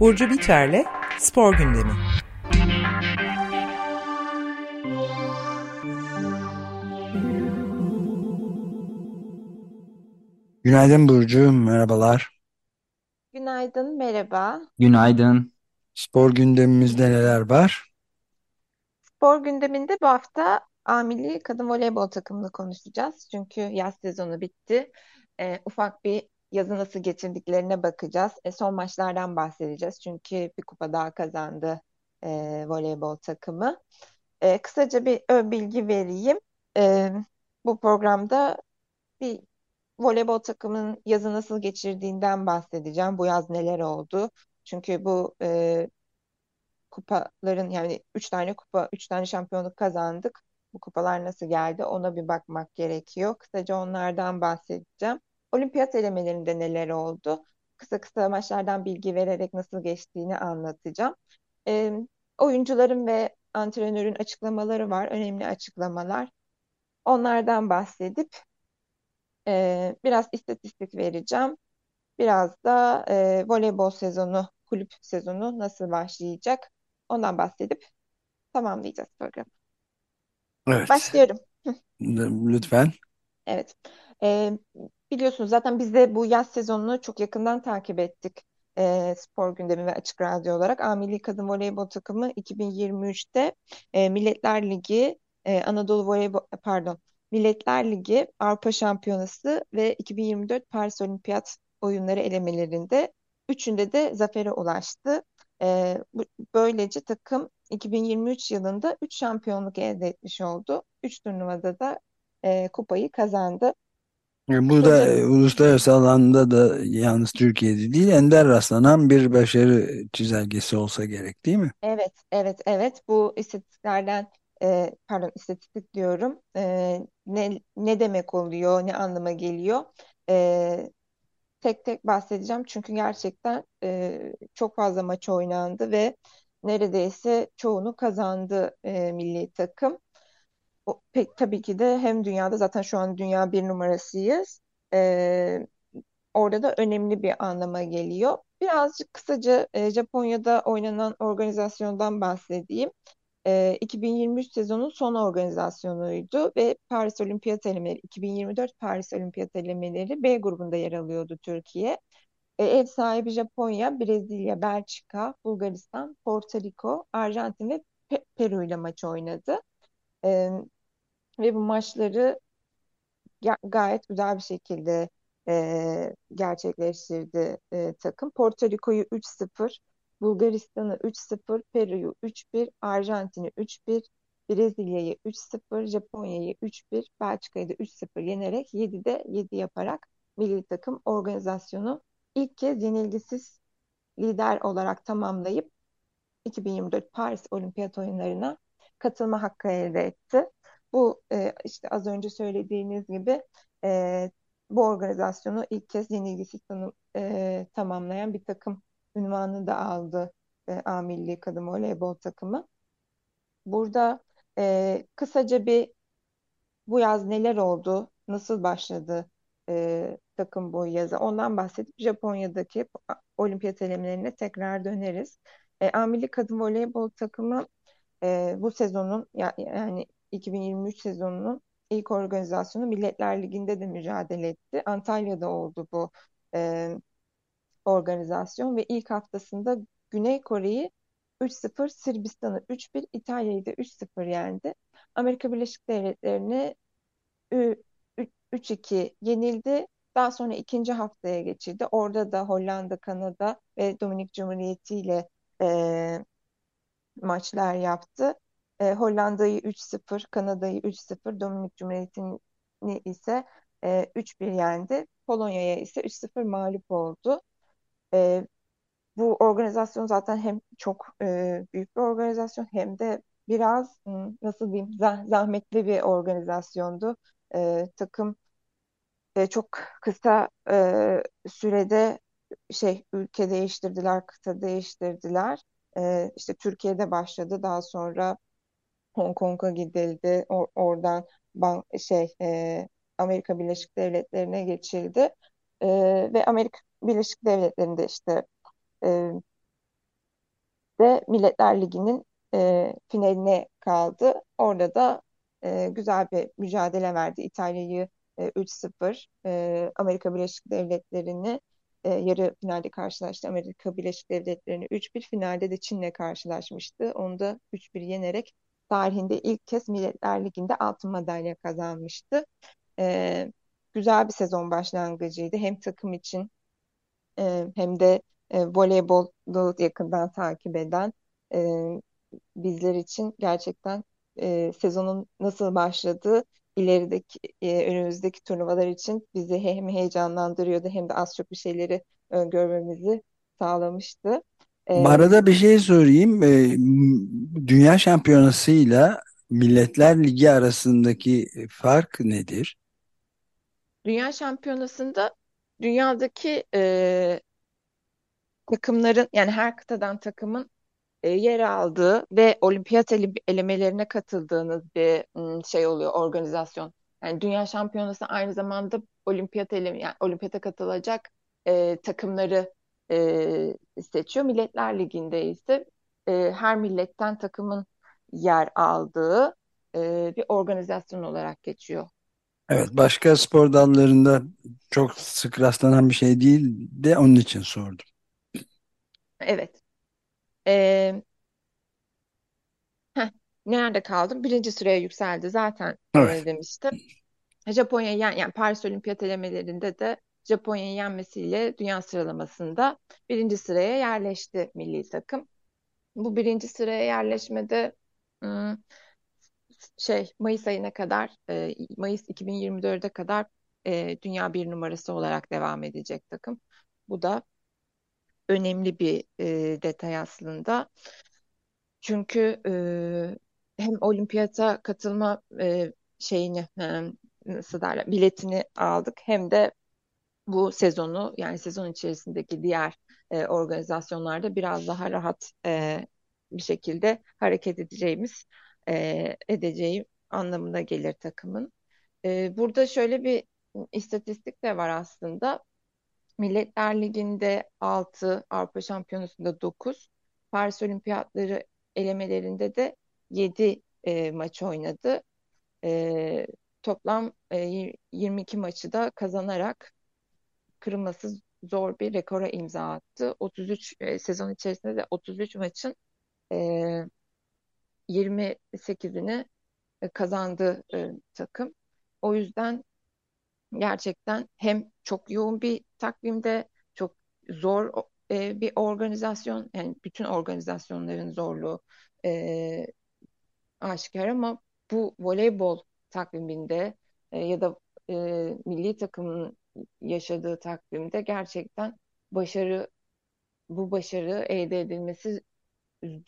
Burcu Biterle Spor Gündemi. Günaydın Burcu, merhabalar. Günaydın, merhaba. Günaydın. Spor gündemimizde neler var? Spor gündeminde bu hafta A Milli Kadın Voleybol takımını konuşacağız. Çünkü yaz sezonu bitti. E, ufak bir yazı nasıl geçirdiklerine bakacağız. E, son maçlardan bahsedeceğiz. Çünkü bir kupa daha kazandı e, voleybol takımı. E, kısaca bir ön bilgi vereyim. E, bu programda bir voleybol takımının yazı nasıl geçirdiğinden bahsedeceğim. Bu yaz neler oldu? Çünkü bu e, kupaların yani üç tane kupa, üç tane şampiyonluk kazandık. Bu kupalar nasıl geldi? Ona bir bakmak gerekiyor. Kısaca onlardan bahsedeceğim. Olimpiyat elemelerinde neler oldu? Kısa kısa maçlardan bilgi vererek nasıl geçtiğini anlatacağım. E, oyuncuların ve antrenörün açıklamaları var. Önemli açıklamalar. Onlardan bahsedip e, biraz istatistik vereceğim. Biraz da e, voleybol sezonu, kulüp sezonu nasıl başlayacak? Ondan bahsedip tamamlayacağız programı. Evet, Başlıyorum. lütfen. Evet. E, biliyorsunuz zaten biz de bu yaz sezonunu çok yakından takip ettik. E, spor gündemi ve açık radyo olarak. A Milli Kadın Voleybol takımı 2023'te e, Milletler Ligi, e, Anadolu Voleybol, pardon, Milletler Ligi, Avrupa Şampiyonası ve 2024 Paris Olimpiyat oyunları elemelerinde üçünde de zafere ulaştı. E, bu, böylece takım 2023 yılında 3 şampiyonluk elde etmiş oldu. 3 turnuvada da e, kupayı kazandı. E, Bu da e, uluslararası alanda da yalnız Türkiye'de değil, ender rastlanan bir başarı çizelgesi olsa gerek değil mi? Evet, evet, evet. Bu istatistiklerden, e, pardon istatistik diyorum. E, ne ne demek oluyor, ne anlama geliyor? E, tek tek bahsedeceğim çünkü gerçekten e, çok fazla maç oynandı ve neredeyse çoğunu kazandı e, milli takım. O, pek tabii ki de hem dünyada zaten şu an dünya bir numarasıyız. E, orada da önemli bir anlama geliyor. Birazcık kısaca e, Japonya'da oynanan organizasyondan bahsedeyim. E, 2023 sezonun son organizasyonuydu ve Paris Olimpiyat elemeleri 2024 Paris Olimpiyat elemeleri B grubunda yer alıyordu Türkiye. E, ev sahibi Japonya, Brezilya, Belçika, Bulgaristan, Porto Rico, Arjantin ve Pe Peru ile maç oynadı. E, ve bu maçları gayet güzel bir şekilde e, gerçekleştirdi e, takım. Porto Rico'yu 3-0, Bulgaristan'ı 3-0, Peru'yu 3-1, Arjantin'i 3-1, Brezilya'yı 3-0, Japonya'yı 3-1, Belçika'yı da 3-0 yenerek 7'de 7 yaparak milli takım organizasyonu ilk kez yenilgisiz lider olarak tamamlayıp 2024 Paris Olimpiyat Oyunları'na katılma hakkı elde etti. Bu e, işte az önce söylediğiniz gibi e, bu organizasyonu ilk kez yenilgisiz e, tamamlayan bir takım ünvanı da aldı e, A Milli Kadın Voleybol takımı. Burada e, kısaca bir bu yaz neler oldu, nasıl başladı e, takım bu yazı ondan bahsedip Japonya'daki olimpiyat elemelerine tekrar döneriz. E, A Milli Kadın Voleybol takımı e, bu sezonun yani 2023 sezonunun ilk organizasyonu Milletler Ligi'nde de mücadele etti. Antalya'da oldu bu e, organizasyon ve ilk haftasında Güney Kore'yi 3-0, Sırbistan'ı 3-1, İtalya'yı da 3-0 yendi. Amerika Birleşik Devletleri'ni 3-2 yenildi. Daha sonra ikinci haftaya geçildi. Orada da Hollanda, Kanada ve Dominik Cumhuriyeti ile e, maçlar yaptı. E, Hollanda'yı 3-0, Kanada'yı 3-0, Dominik Cumhuriyeti'ni ise e, 3-1 yendi. Polonya'ya ise 3-0 mağlup oldu. E, bu organizasyon zaten hem çok e, büyük bir organizasyon hem de biraz nasıl diyeyim zah zahmetli bir organizasyondu. E, takım e, çok kısa e, sürede şey ülke değiştirdiler, kıta değiştirdiler. E, işte Türkiye'de başladı. Daha sonra Hong Kong'a gidildi. Or oradan bank şey e, Amerika Birleşik Devletleri'ne geçildi. E, ve Amerika Birleşik Devletleri'nde işte e, de Milletler Ligi'nin e, finaline kaldı. Orada da e, güzel bir mücadele verdi. İtalya'yı e, 3-0, e, Amerika Birleşik Devletleri'ni e, yarı finalde karşılaştı. Amerika Birleşik Devletleri'ni 3-1, finalde de Çin'le karşılaşmıştı. Onu da 3-1 yenerek tarihinde ilk kez Milletler Ligi'nde altın madalya kazanmıştı. E, güzel bir sezon başlangıcıydı. Hem takım için e, hem de e, voleybolu yakından takip eden e, bizler için gerçekten e, sezonun nasıl başladığı ilerideki e, önümüzdeki turnuvalar için bizi hem heyecanlandırıyordu hem de az çok bir şeyleri görmemizi sağlamıştı. E, Arada bir şey sorayım. E, Dünya Şampiyonası'yla Milletler Ligi arasındaki fark nedir? Dünya Şampiyonası'nda dünyadaki e, takımların yani her kıtadan takımın e, yer aldığı ve olimpiyat ele elemelerine katıldığınız bir şey oluyor organizasyon. Yani Dünya Şampiyonası aynı zamanda olimpiyat eleme yani olimpiyata katılacak e, takımları e, seçiyor. Milletler Ligi'nde ise e, her milletten takımın yer aldığı e, bir organizasyon olarak geçiyor. Evet, başka spor dallarında çok sık rastlanan bir şey değil de onun için sordum. Evet. Ee, heh, nerede kaldım? Birinci sıraya yükseldi zaten e, Evet. demiştim. Japonya yen, yani Paris Olimpiyat elemelerinde de Japonya'yı yenmesiyle dünya sıralamasında birinci sıraya yerleşti milli takım. Bu birinci sıraya yerleşmede ım, şey Mayıs ayına kadar e, Mayıs 2024'e kadar e, dünya bir numarası olarak devam edecek takım. Bu da önemli bir e, detay aslında. Çünkü e, hem olimpiyata katılma e, şeyini e, nasıl derler biletini aldık hem de bu sezonu yani sezon içerisindeki diğer e, organizasyonlarda biraz daha rahat e, bir şekilde hareket edeceğimiz e, edeceği anlamına gelir takımın. E, burada şöyle bir istatistik de var aslında. Milletler Ligi'nde 6, Avrupa Şampiyonası'nda 9, Paris Olimpiyatları elemelerinde de 7 e, maç oynadı. E, toplam e, 22 maçı da kazanarak kırılması zor bir rekora imza attı. 33 e, sezon içerisinde de 33 maçın e, 28'ini e, kazandı e, takım. O yüzden gerçekten hem çok yoğun bir takvimde çok zor e, bir organizasyon yani bütün organizasyonların zorluğu e, aşikar ama bu voleybol takviminde e, ya da e, milli takımın yaşadığı takvimde gerçekten başarı bu başarı elde edilmesi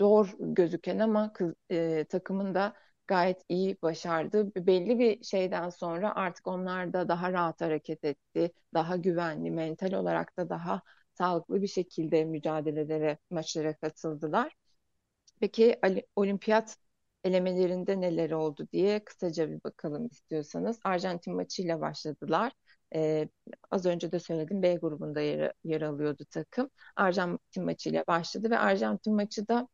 zor gözüken ama kız, e, takımın da gayet iyi başardı. Belli bir şeyden sonra artık onlar da daha rahat hareket etti. Daha güvenli, mental olarak da daha sağlıklı bir şekilde mücadelelere, maçlara katıldılar. Peki olimpiyat elemelerinde neler oldu diye kısaca bir bakalım istiyorsanız. Arjantin maçıyla başladılar. Ee, az önce de söyledim B grubunda yer, yer alıyordu takım. Arjantin maçıyla başladı ve Arjantin maçı da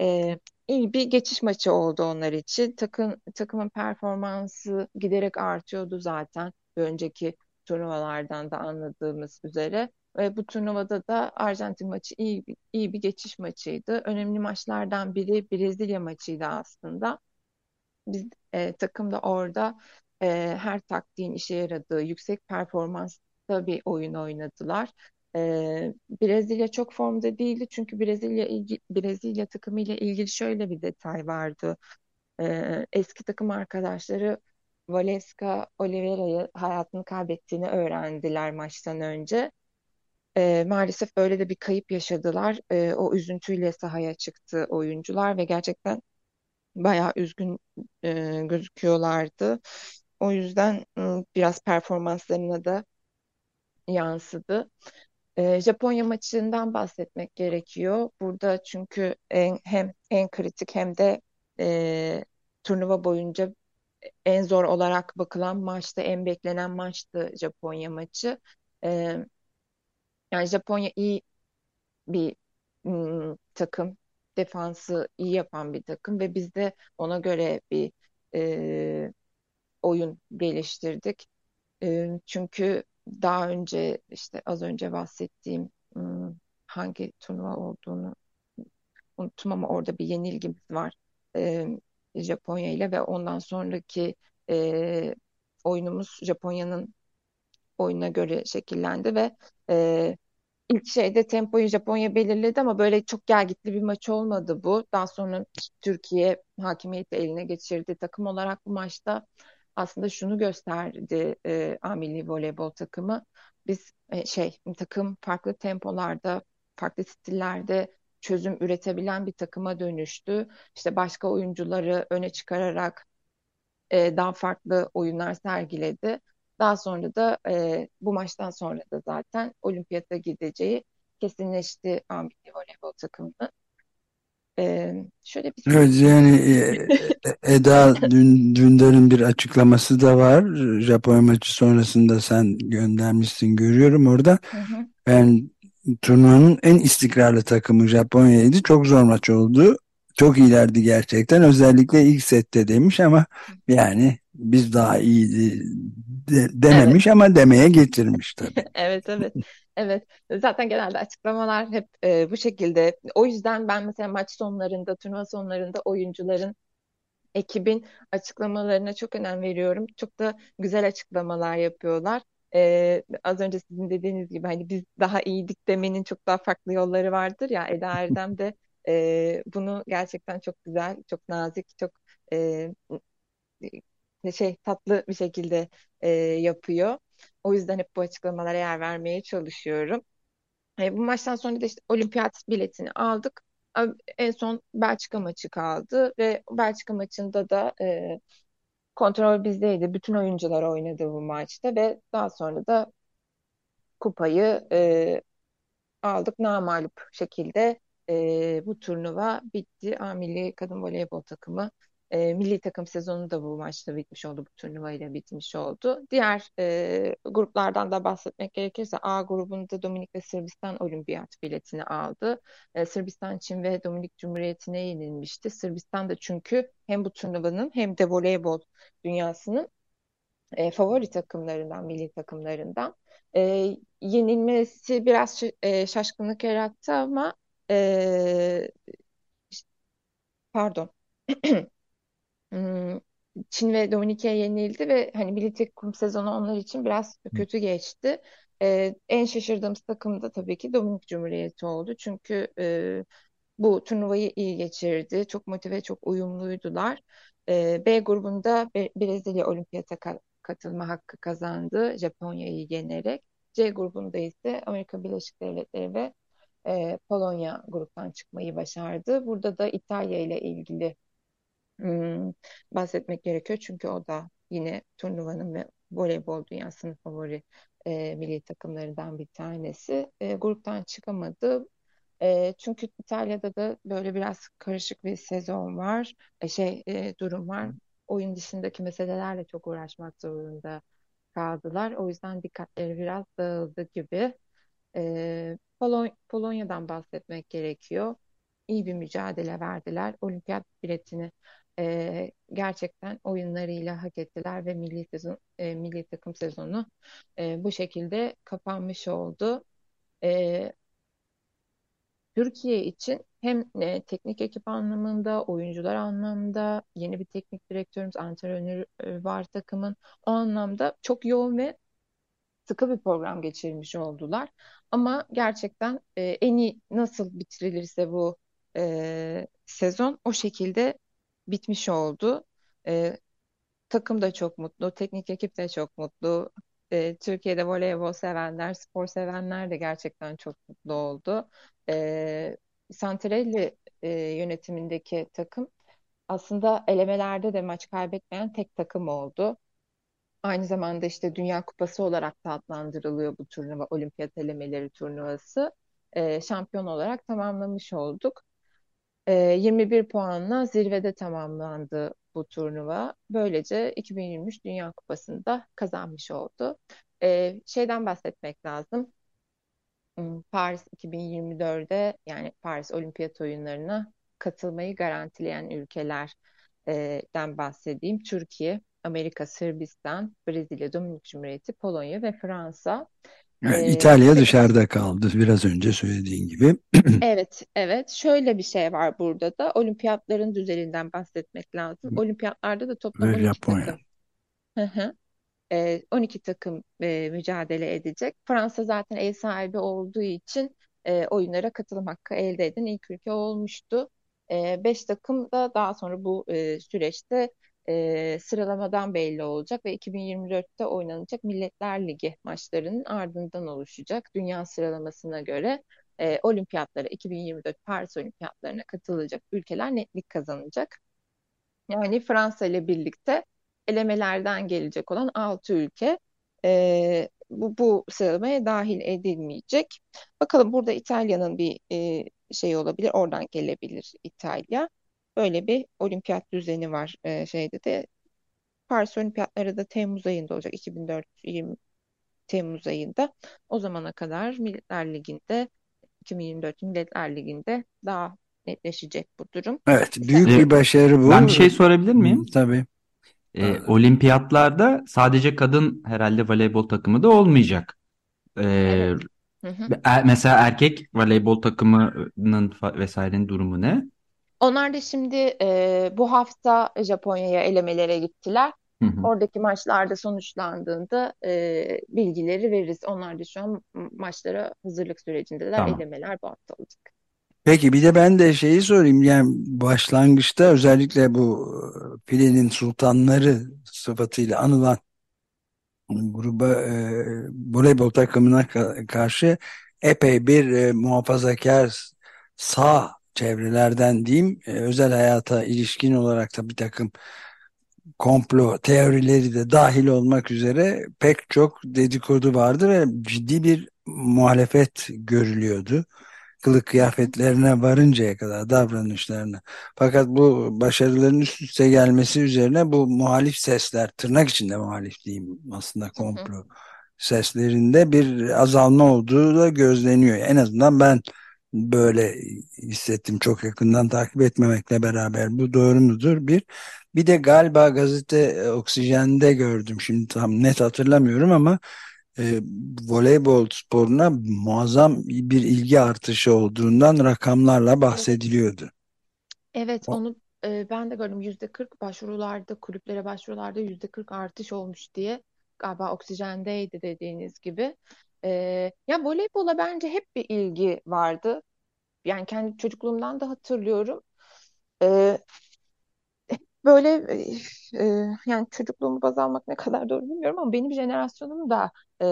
e, iyi bir geçiş maçı oldu onlar için. Takım, takımın performansı giderek artıyordu zaten önceki turnuvalardan da anladığımız üzere. Ve bu turnuvada da Arjantin maçı iyi, iyi bir geçiş maçıydı. Önemli maçlardan biri Brezilya maçıydı aslında. Biz e, takım da orada e, her taktiğin işe yaradığı yüksek performansta bir oyun oynadılar. Ee, Brezilya çok formda değildi çünkü Brezilya ilgi, Brezilya takımı ile ilgili şöyle bir detay vardı. Ee, eski takım arkadaşları Valesca Oliveira'yı hayatını kaybettiğini öğrendiler maçtan önce. Ee, maalesef böyle de bir kayıp yaşadılar. Ee, o üzüntüyle sahaya çıktı oyuncular ve gerçekten bayağı üzgün e, gözüküyorlardı. O yüzden biraz performanslarına da yansıdı. Japonya maçından bahsetmek gerekiyor. Burada çünkü en, hem en kritik hem de e, turnuva boyunca en zor olarak bakılan maçtı, en beklenen maçtı Japonya maçı. E, yani Japonya iyi bir ım, takım, defansı iyi yapan bir takım ve biz de ona göre bir e, oyun geliştirdik. E, çünkü daha önce işte az önce bahsettiğim ım, hangi turnuva olduğunu unuttum ama orada bir yenilgimiz var Japonya ile ve ondan sonraki oyunumuz Japonya'nın oyuna göre şekillendi ve e, ilk şeyde tempoyu Japonya belirledi ama böyle çok gelgitli bir maç olmadı bu. Daha sonra Türkiye hakimiyeti eline geçirdi. Takım olarak bu maçta aslında şunu gösterdi e, A milli voleybol takımı. Biz e, şey takım farklı tempolarda, farklı stillerde çözüm üretebilen bir takıma dönüştü. İşte başka oyuncuları öne çıkararak e, daha farklı oyunlar sergiledi. Daha sonra da e, bu maçtan sonra da zaten olimpiyata gideceği kesinleşti A milli voleybol takımının. E, şöyle bir Evet yani e, Eda dün, Dündar'ın bir açıklaması da var. Japonya maçı sonrasında sen göndermişsin görüyorum orada. Hı hı. Ben turnuvanın en istikrarlı takımı Japonya'ydı. Çok zor maç oldu. Çok iyilerdi gerçekten. Özellikle ilk sette demiş ama yani biz daha iyiydi de, dememiş Evet. ama demeye getirmiş tabii. Evet evet evet. Zaten genelde açıklamalar hep e, bu şekilde. O yüzden ben mesela maç sonlarında turnuva sonlarında oyuncuların ekibin açıklamalarına çok önem veriyorum. Çok da güzel açıklamalar yapıyorlar. E, az önce sizin dediğiniz gibi hani biz daha iyiydik demenin çok daha farklı yolları vardır ya. Eda Erdem de e, bunu gerçekten çok güzel çok nazik çok e, şey tatlı bir şekilde e, yapıyor. O yüzden hep bu açıklamalara yer vermeye çalışıyorum. E, bu maçtan sonra da işte olimpiyat biletini aldık. En son Belçika maçı kaldı ve Belçika maçında da e, kontrol bizdeydi. Bütün oyuncular oynadı bu maçta ve daha sonra da kupayı e, aldık namağlup şekilde e, bu turnuva bitti. A milli kadın voleybol takımı e, milli takım sezonu da bu maçta bitmiş oldu. Bu turnuva ile bitmiş oldu. Diğer e, gruplardan da bahsetmek gerekirse A grubunda Dominik ve Sırbistan olimpiyat biletini aldı. E, Sırbistan, Çin ve Dominik Cumhuriyeti'ne yenilmişti. Sırbistan da çünkü hem bu turnuvanın hem de voleybol dünyasının e, favori takımlarından, milli takımlarından. E, yenilmesi biraz e, şaşkınlık yarattı ama e, pardon Çin ve Dominike'ye yenildi ve hani milli takım sezonu onlar için biraz kötü geçti. E, en şaşırdığımız takım da tabii ki Dominik Cumhuriyeti oldu. Çünkü e, bu turnuvayı iyi geçirdi. Çok motive, çok uyumluydular. E, B grubunda Be Brezilya olimpiyata ka katılma hakkı kazandı. Japonya'yı yenerek. C grubunda ise Amerika Birleşik Devletleri ve e, Polonya gruptan çıkmayı başardı. Burada da İtalya ile ilgili hmm, bahsetmek gerekiyor. Çünkü o da yine turnuvanın ve voleybol dünyasının favori e, milli takımlarından bir tanesi. E, gruptan çıkamadı. E, çünkü İtalya'da da böyle biraz karışık bir sezon var, e, şey e, durum var. Oyun dışındaki meselelerle çok uğraşmak zorunda kaldılar. O yüzden dikkatleri biraz dağıldı gibi. E, Polon Polonya'dan bahsetmek gerekiyor. İyi bir mücadele verdiler. Olimpiyat biletini e, gerçekten oyunlarıyla hak ettiler ve milli sezon, e, milli takım sezonu e, bu şekilde kapanmış oldu. E, Türkiye için hem e, teknik ekip anlamında, oyuncular anlamında yeni bir teknik direktörümüz, antrenör e, var takımın. O anlamda çok yoğun ve sıkı bir program geçirmiş oldular. Ama gerçekten e, en iyi nasıl bitirilirse bu e, sezon o şekilde bitmiş oldu. E, takım da çok mutlu, teknik ekip de çok mutlu. E, Türkiye'de voleybol sevenler, spor sevenler de gerçekten çok mutlu oldu. E, Santarelli e, yönetimindeki takım aslında elemelerde de maç kaybetmeyen tek takım oldu. Aynı zamanda işte Dünya Kupası olarak da adlandırılıyor bu turnuva, olimpiyat elemeleri turnuvası. E, şampiyon olarak tamamlamış olduk. E, 21 puanla zirvede tamamlandı bu turnuva. Böylece 2023 Dünya Kupası'nda kazanmış oldu. E, şeyden bahsetmek lazım. Hmm, Paris 2024'de yani Paris Olimpiyat Oyunları'na katılmayı garantileyen ülkelerden bahsedeyim. Türkiye, Amerika, Sırbistan, Brezilya, Dominik Cumhuriyeti, Polonya ve Fransa. Evet, Ee, İtalya dışarıda kaldı biraz önce söylediğin gibi. Evet, evet. Şöyle bir şey var burada da. Olimpiyatların düzeninden bahsetmek lazım. Olimpiyatlarda da toplam Ve 12 Japonya. takım. Hı hı. Ee, 12 takım e, mücadele edecek. Fransa zaten ev sahibi olduğu için e, oyunlara katılım hakkı elde eden ilk ülke olmuştu. 5 takım da daha sonra bu e, süreçte e, sıralamadan belli olacak ve 2024'te oynanacak Milletler Ligi maçlarının ardından oluşacak. Dünya sıralamasına göre e, olimpiyatlara 2024 Paris Olimpiyatlarına katılacak ülkeler netlik kazanacak. Yani Fransa ile birlikte elemelerden gelecek olan 6 ülke e, bu, bu sıralamaya dahil edilmeyecek. Bakalım burada İtalya'nın bir e, şey olabilir. Oradan gelebilir İtalya. Böyle bir olimpiyat düzeni var e, şeyde de. Paris Olimpiyatları da Temmuz ayında olacak. 2004 20 Temmuz ayında. O zamana kadar Milletler Ligi'nde 2024 Milletler Ligi'nde daha netleşecek bu durum. Evet, büyük bir başarı bu. Ben bir şey sorabilir miyim? Tabii. Ee, olimpiyatlarda sadece kadın herhalde voleybol takımı da olmayacak. Ee, Evet. Hı hı. e- mesela erkek voleybol takımının vesairenin durumu ne? Onlar da şimdi e, bu hafta Japonya'ya elemelere gittiler. Hı hı. Oradaki maçlarda sonuçlandığında e, bilgileri veririz. Onlar da şu an maçlara hazırlık sürecindeler. Tamam. Elemeler bu hafta olacak. Peki bir de ben de şeyi sorayım. Yani başlangıçta özellikle bu filenin sultanları sıfatıyla anılan gruba e, voleybol takımına ka- karşı epey bir e, muhafazakar sağ çevrelerden diyeyim e, özel hayata ilişkin olarak da bir takım komplo teorileri de dahil olmak üzere pek çok dedikodu vardı ve ciddi bir muhalefet görülüyordu. Kılık kıyafetlerine varıncaya kadar davranışlarına. Fakat bu başarıların üst üste gelmesi üzerine bu muhalif sesler, tırnak içinde muhalif diyeyim aslında Hı hı. komplo seslerinde bir azalma olduğu da gözleniyor. En azından ben böyle hissettim çok yakından takip etmemekle beraber. Bu doğru mudur? Bir. Bir de galiba gazete e, Oksijen'de gördüm. Şimdi tam net hatırlamıyorum ama e, voleybol sporuna muazzam bir ilgi artışı olduğundan rakamlarla bahsediliyordu. Evet, onu e, ben de gördüm. Yüzde 40 başvurularda, kulüplere başvurularda yüzde 40 artış olmuş diye. Galiba Oksijen'deydi dediğiniz gibi. E, ya voleybola bence hep bir ilgi vardı. Yani kendi çocukluğumdan da hatırlıyorum. E, böyle e, yani çocukluğumu baz almak ne kadar doğru bilmiyorum ama benim jenerasyonum da e,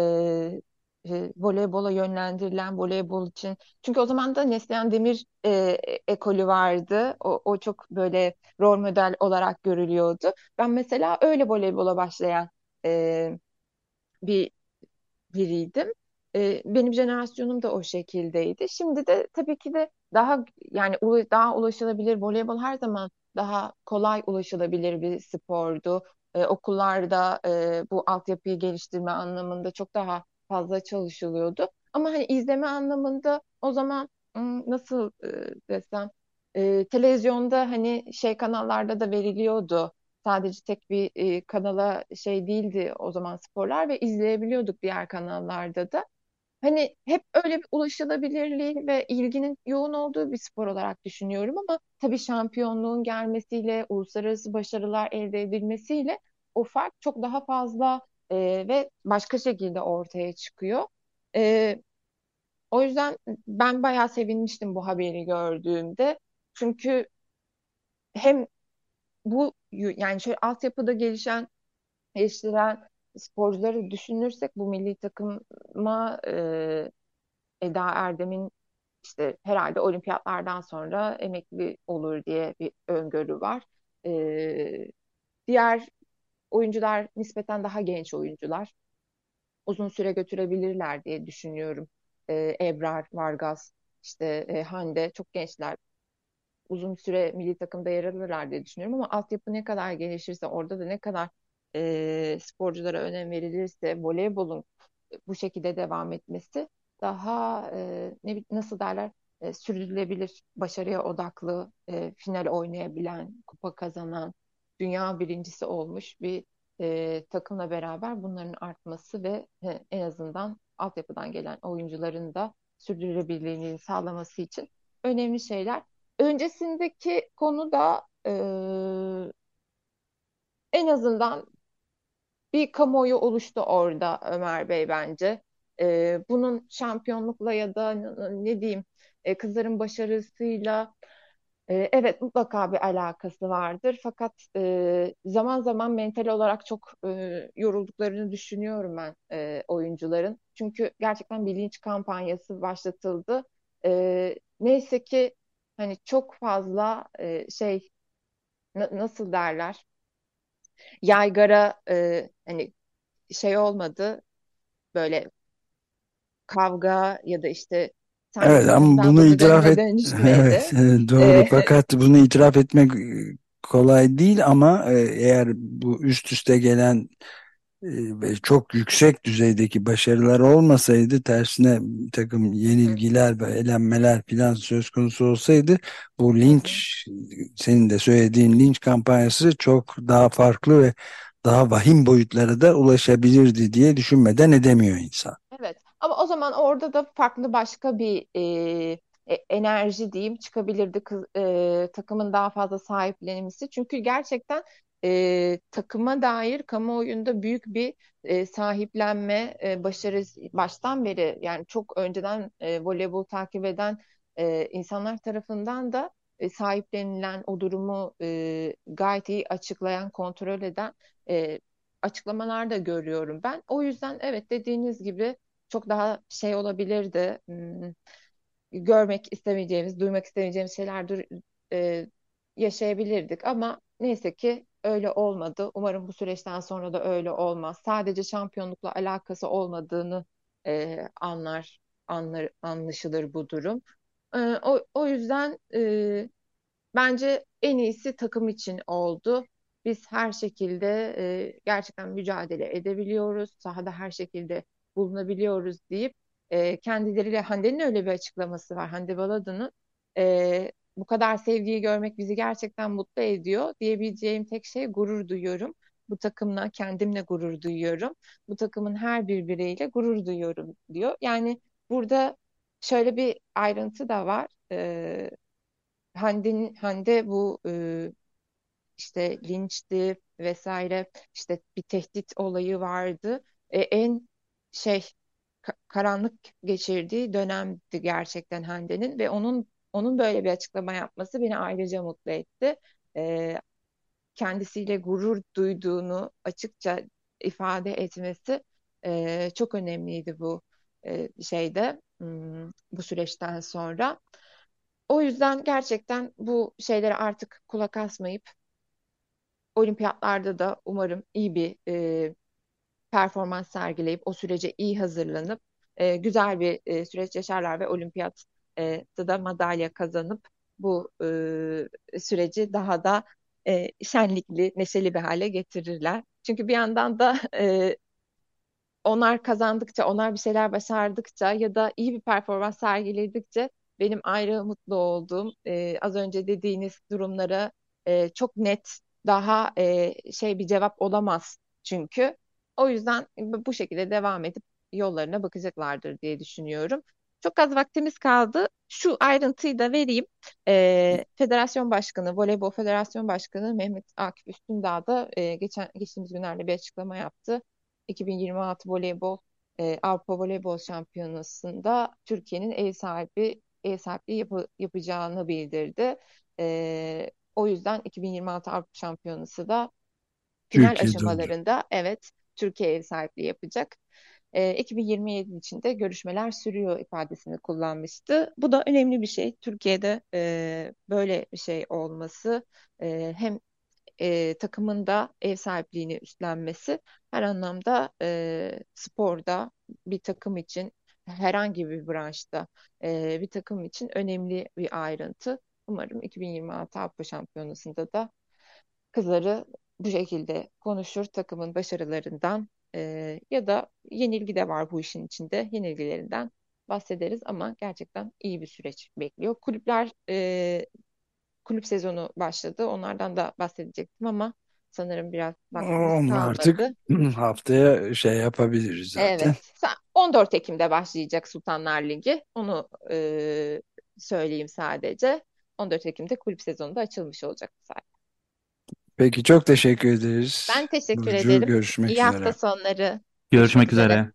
e, voleybola yönlendirilen voleybol için çünkü o zaman da Neslihan Demir e, ekolü vardı. O, o çok böyle rol model olarak görülüyordu. Ben mesela öyle voleybola başlayan e, bir biriydim. Ee, benim jenerasyonum da o şekildeydi. Şimdi de tabii ki de daha yani daha ulaşılabilir voleybol her zaman daha kolay ulaşılabilir bir spordu. Ee, okullarda e, bu altyapıyı geliştirme anlamında çok daha fazla çalışılıyordu. Ama hani izleme anlamında o zaman nasıl e, desem e, televizyonda hani şey kanallarda da veriliyordu. Sadece tek bir e, kanala şey değildi o zaman sporlar ve izleyebiliyorduk diğer kanallarda da. Hani hep öyle bir ulaşılabilirliği ve ilginin yoğun olduğu bir spor olarak düşünüyorum ama tabii şampiyonluğun gelmesiyle, uluslararası başarılar elde edilmesiyle o fark çok daha fazla e, ve başka şekilde ortaya çıkıyor. E, o yüzden ben bayağı sevinmiştim bu haberi gördüğümde. Çünkü hem bu yani şöyle altyapıda gelişen geliştiren sporcuları düşünürsek bu milli takıma e, Eda Erdem'in işte herhalde olimpiyatlardan sonra emekli olur diye bir öngörü var. E, diğer oyuncular nispeten daha genç oyuncular. Uzun süre götürebilirler diye düşünüyorum. E, Ebrar, Vargas, işte e, Hande çok gençler. uzun süre milli takımda yer alırlar diye düşünüyorum ama altyapı ne kadar gelişirse orada da ne kadar e, sporculara önem verilirse voleybolun bu şekilde devam etmesi daha e, ne nasıl derler e, sürdürülebilir, başarıya odaklı, e, final oynayabilen, kupa kazanan, dünya birincisi olmuş bir e, takımla beraber bunların artması ve e, en azından altyapıdan gelen oyuncuların da sürdürülebilirliğini sağlaması için önemli şeyler. Öncesindeki konu da e, en azından bir kamuoyu oluştu orada Ömer Bey bence. E, bunun şampiyonlukla ya da ne diyeyim e, kızların başarısıyla e, evet mutlaka bir alakası vardır. Fakat e, zaman zaman mental olarak çok e, yorulduklarını düşünüyorum ben e, oyuncuların. Çünkü gerçekten bilinç kampanyası başlatıldı. E, neyse ki hani çok fazla e, şey nasıl derler yaygara e, hani şey olmadı böyle kavga ya da işte Evet ama bunu itiraf et evet, doğru. Ee, fakat bunu itiraf etmek kolay değil ama e, eğer bu üst üste gelen e, ve çok yüksek düzeydeki başarılar olmasaydı tersine bir takım yenilgiler ve elenmeler filan söz konusu olsaydı bu linç senin de söylediğin linç kampanyası çok daha farklı ve daha vahim boyutlara da ulaşabilirdi diye düşünmeden edemiyor insan. Evet ama o zaman orada da farklı başka bir e, e, enerji diyeyim çıkabilirdi kız, e, takımın daha fazla sahiplenmesi. Çünkü gerçekten e, takıma dair kamuoyunda büyük bir e, sahiplenme e, başarısı baştan beri yani çok önceden e, voleybol takip eden e, insanlar tarafından da e, sahiplenilen o durumu e, gayet iyi açıklayan, kontrol eden e, açıklamalar da görüyorum ben. O yüzden evet dediğiniz gibi çok daha şey olabilirdi. Hmm, görmek istemeyeceğimiz, duymak istemeyeceğimiz şeyler e, yaşayabilirdik ama neyse ki öyle olmadı. Umarım bu süreçten sonra da öyle olmaz. Sadece şampiyonlukla alakası olmadığını e, anlar, anlar, anlaşılır bu durum. E, o, o yüzden e, bence en iyisi takım için oldu. Biz her şekilde e, gerçekten mücadele edebiliyoruz. Sahada her şekilde bulunabiliyoruz deyip e, kendileriyle Hande'nin öyle bir açıklaması var. Hande Baladı'nın e, bu kadar sevgiyi görmek bizi gerçekten mutlu ediyor diyebileceğim tek şey gurur duyuyorum. Bu takımla kendimle gurur duyuyorum. Bu takımın her bir bireyiyle gurur duyuyorum diyor. Yani burada şöyle bir ayrıntı da var. Ee, Hande, Hande bu e, işte linçti vesaire işte bir tehdit olayı vardı. E, en şey karanlık geçirdiği dönemdi gerçekten Hande'nin ve onun onun böyle bir açıklama yapması beni ayrıca mutlu etti. E, kendisiyle gurur duyduğunu açıkça ifade etmesi e, çok önemliydi bu e, şeyde hmm, bu süreçten sonra. O yüzden gerçekten bu şeylere artık kulak asmayıp olimpiyatlarda da umarım iyi bir e, performans sergileyip o sürece iyi hazırlanıp e, güzel bir e, süreç yaşarlar ve olimpiyat e, da madalya kazanıp bu e, süreci daha da e, şenlikli, neşeli bir hale getirirler. Çünkü bir yandan da e, onlar kazandıkça, onlar bir şeyler başardıkça ya da iyi bir performans sergiledikçe benim ayrı mutlu olduğum e, az önce dediğiniz durumlara e, çok net daha e, şey bir cevap olamaz çünkü. O yüzden bu şekilde devam edip yollarına bakacaklardır diye düşünüyorum. Çok az vaktimiz kaldı. Şu ayrıntıyı da vereyim. E, Federasyon Başkanı, Voleybol Federasyon Başkanı Mehmet Akif Üstündağ da e, geçen geçtiğimiz günlerde bir açıklama yaptı. 2026 Voleybol e, Avrupa Voleybol Şampiyonası'nda Türkiye'nin ev sahibi ev sahipliği yap yapacağını bildirdi. E, o yüzden 2026 Avrupa Şampiyonası da final Türkiye'de aşamalarında evet Türkiye ev sahipliği yapacak e, 2027 için de görüşmeler sürüyor ifadesini kullanmıştı. Bu da önemli bir şey. Türkiye'de e, böyle bir şey olması e, hem e, takımın da ev sahipliğini üstlenmesi her anlamda e, sporda bir takım için herhangi bir branşta e, bir takım için önemli bir ayrıntı. Umarım 2026 Avrupa Şampiyonası'nda da kızları bu şekilde konuşur takımın başarılarından e, ya da yenilgi de var bu işin içinde yenilgilerinden bahsederiz ama gerçekten iyi bir süreç bekliyor. Kulüpler e, kulüp sezonu başladı. Onlardan da bahsedecektim ama sanırım biraz vaktimiz kalmadı. artık haftaya şey yapabiliriz zaten. Evet. Sa- 14 Ekim'de başlayacak Sultanlar Ligi. Onu e, söyleyeyim sadece. 14 Ekim'de kulüp sezonu da açılmış olacak zaten. Peki çok teşekkür ederiz. Ben teşekkür Burcu, ederim. görüşmek İyi üzere. hafta sonları. Görüşmek üzere. üzere.